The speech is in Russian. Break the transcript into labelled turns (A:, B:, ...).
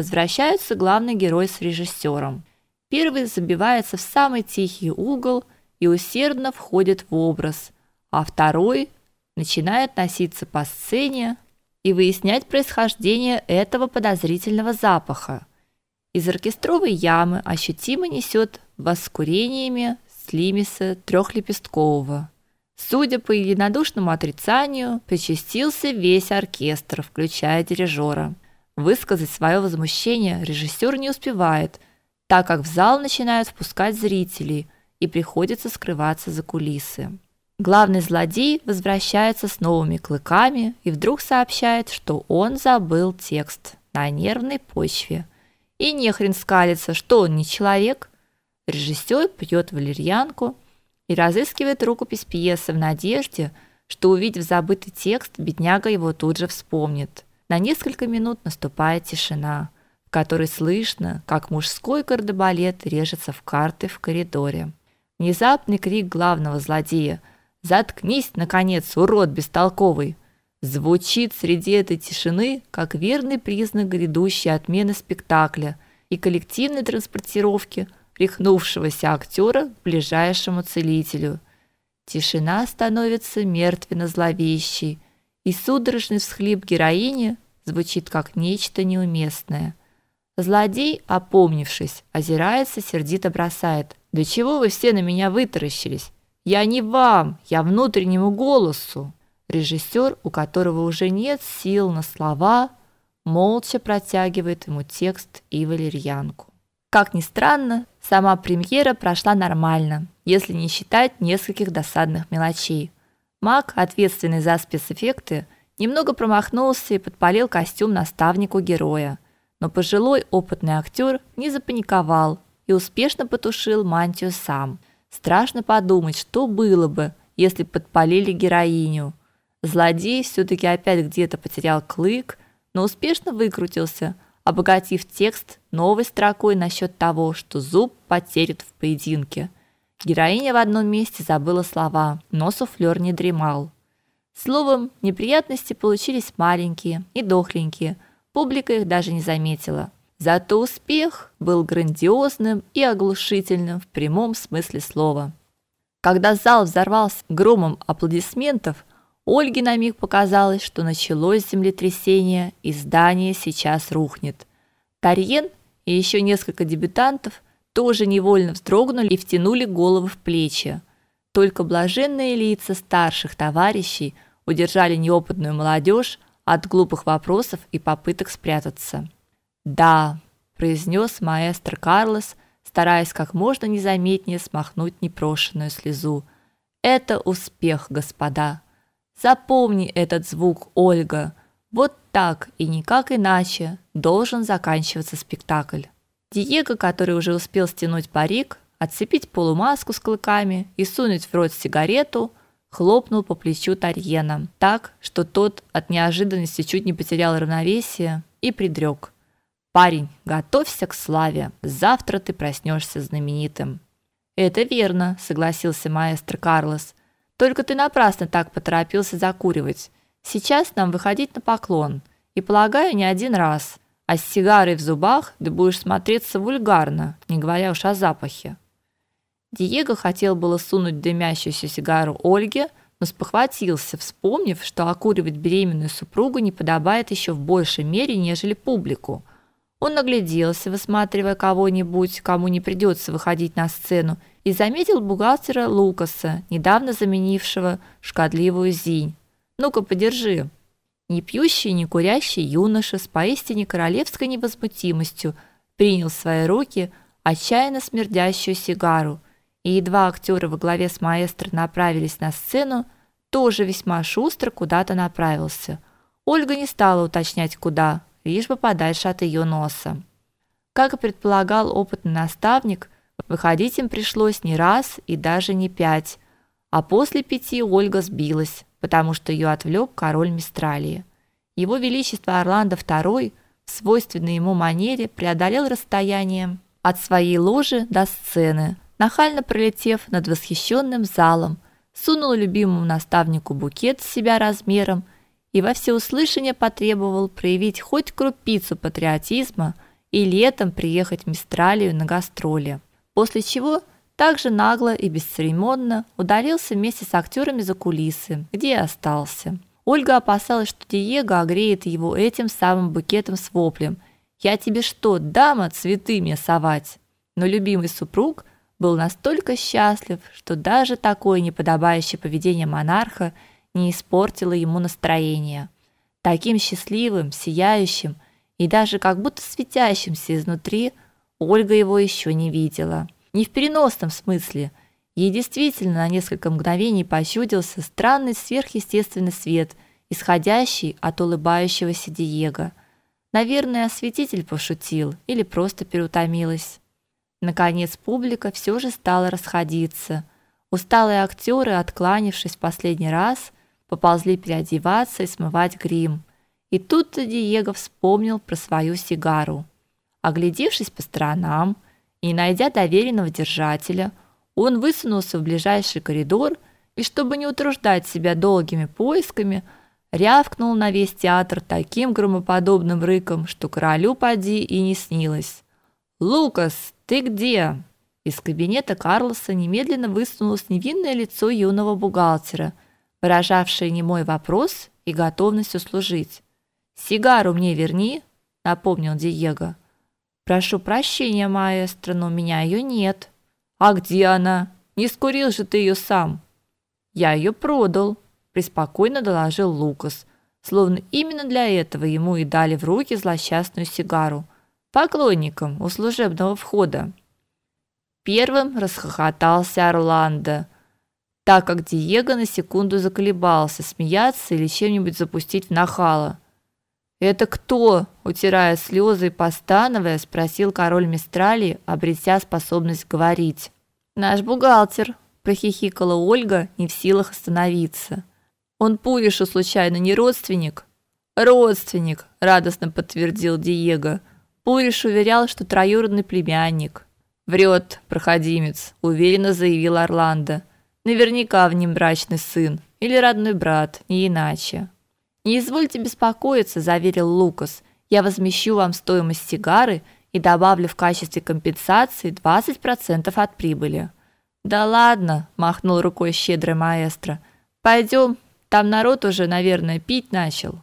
A: возвращаются главный герой с режиссером. Первый забивается в самый тихий угол и усердно входит в образ, а второй начинает носиться по сцене и выяснять происхождение этого подозрительного запаха. Из оркестровой ямы ощутимо несет воскурениями слимиса трехлепесткового. Судя по единодушному отрицанию, причастился весь оркестр, включая дирижера. Высказать свое возмущение режиссер не успевает, так как в зал начинают впускать зрителей и приходится скрываться за кулисы. Главный злодей возвращается с новыми клыками и вдруг сообщает, что он забыл текст на нервной почве. И не хрен скалится, что он не человек. Режиссер пьет валерьянку и разыскивает рукопись пьесы в надежде, что увидев забытый текст, бедняга его тут же вспомнит. На несколько минут наступает тишина, в которой слышно, как мужской кардебалет режется в карты в коридоре. Внезапный крик главного злодея: "Заткнись наконец, урод бестолковый!" звучит среди этой тишины как верный признак грядущей отмены спектакля и коллективной транспортировки рехнувшегося актера к ближайшему целителю. Тишина становится мертвенно-зловещей, и судорожный всхлип героини звучит как нечто неуместное. Злодей, опомнившись, озирается, сердито бросает: "Да чего вы все на меня вытаращились? Я не вам, я внутреннему голосу". Режиссер, у которого уже нет сил на слова, молча протягивает ему текст и валерьянку. Как ни странно, сама премьера прошла нормально, если не считать нескольких досадных мелочей. Мак, ответственный за спецэффекты, немного промахнулся и подпалил костюм наставнику героя. Но пожилой опытный актер не запаниковал и успешно потушил мантию сам. Страшно подумать, что было бы, если подпалили героиню. Злодей все таки опять где-то потерял клык, но успешно выкрутился – обогатив текст новой строкой насчет того, что зуб потерян в поединке. Героиня в одном месте забыла слова, но суфлер не дремал. Словом, неприятности получились маленькие и дохленькие, публика их даже не заметила. Зато успех был грандиозным и оглушительным в прямом смысле слова. Когда зал взорвался громом аплодисментов, Ольге на миг показалось, что началось землетрясение, и здание сейчас рухнет. Тарьен и еще несколько дебютантов тоже невольно вздрогнули и втянули головы в плечи. Только блаженные лица старших товарищей удержали неопытную молодежь от глупых вопросов и попыток спрятаться. "Да", произнес маэстро Карлос, стараясь как можно незаметнее смахнуть непрошенную слезу. "Это успех, господа". Запомни этот звук, Ольга. Вот так и никак иначе должен заканчиваться спектакль. Диего, который уже успел стянуть парик, отцепить полумаску с клыками и сунуть в рот сигарету, хлопнул по плечу Тарьена, так, что тот от неожиданности чуть не потерял равновесие и предрек. Парень, готовься к славе. Завтра ты проснешься знаменитым. Это верно, согласился маэстро Карлос. Только ты напрасно так поторопился закуривать. Сейчас нам выходить на поклон, и полагаю, не один раз. А с сигарой в зубах ты будешь смотреться вульгарно, не говоря уж о запахе. Диего хотел было сунуть дымящуюся сигару Ольге, но спохватился, вспомнив, что окуривать беременную супругу не подобает еще в большей мере, нежели публику. Он нагляделся, высматривая кого-нибудь, кому не придется выходить на сцену, и заметил бухгалтера Лукаса, недавно заменившего шкадливую Зинь. Ну-ка, подержи. Не пьющий, не курящий юноша с поистине королевской невозмутимостью принял в свои руки отчаянно смердящую сигару, и едва актеры во главе с маэстро направились на сцену, тоже весьма шустро куда-то направился. Ольга не стала уточнять куда, лишь бы подальше от ее носа. Как и предполагал опытный наставник, Выходить им пришлось не раз и даже не пять, а после пяти Ольга сбилась, потому что ее отвлек король Мистралии. Его величество Орландо II в свойственной ему манере преодолел расстояние от своей ложи до сцены, нахально пролетев над восхищенным залом, сунул любимому наставнику букет с себя размером и во всеуслышание потребовал проявить хоть крупицу патриотизма и летом приехать в Мистралию на гастроли. После чего также нагло и бесцеремонно удалился вместе с актерами за кулисы, где и остался. Ольга опасалась, что Диего огреет его этим самым букетом с воплем: "Я тебе что, дама, цветы мне совать?" Но любимый супруг был настолько счастлив, что даже такое неподобающее поведение монарха не испортило ему настроение. Таким счастливым, сияющим и даже как будто светящимся изнутри Ольга его еще не видела. Не в переносном смысле. Ей действительно на несколько мгновений почудился странный сверхъестественный свет, исходящий от улыбающегося Диего. Наверное, осветитель пошутил или просто переутомилась. Наконец публика все же стала расходиться. Усталые актеры, откланившись в последний раз, поползли переодеваться и смывать грим. И тут-то Диего вспомнил про свою сигару. Оглядевшись по сторонам и найдя доверенного держателя, он высунулся в ближайший коридор и, чтобы не утруждать себя долгими поисками, рявкнул на весь театр таким громоподобным рыком, что королю поди и не снилось. «Лукас, ты где?» Из кабинета Карлоса немедленно высунулось невинное лицо юного бухгалтера, выражавшее немой вопрос и готовность услужить. «Сигару мне верни», — напомнил Диего. «Прошу прощения, маэстро, но у меня ее нет». «А где она? Не скурил же ты ее сам?» «Я ее продал», — преспокойно доложил Лукас, словно именно для этого ему и дали в руки злосчастную сигару. «Поклонникам у служебного входа». Первым расхохотался Орландо, так как Диего на секунду заколебался, смеяться или чем-нибудь запустить в нахала. «Это кто?» – утирая слезы и постановая, спросил король Мистрали, обретя способность говорить. «Наш бухгалтер», – прохихикала Ольга, не в силах остановиться. «Он Пуришу случайно не родственник?» «Родственник», – радостно подтвердил Диего. Пуриш уверял, что троюродный племянник. «Врет, проходимец», – уверенно заявил Орландо. «Наверняка в нем брачный сын или родной брат, не иначе». Не извольте беспокоиться, заверил Лукас. Я возмещу вам стоимость сигары и добавлю в качестве компенсации 20% от прибыли. Да ладно, махнул рукой щедрый маэстро. Пойдем, там народ уже, наверное, пить начал.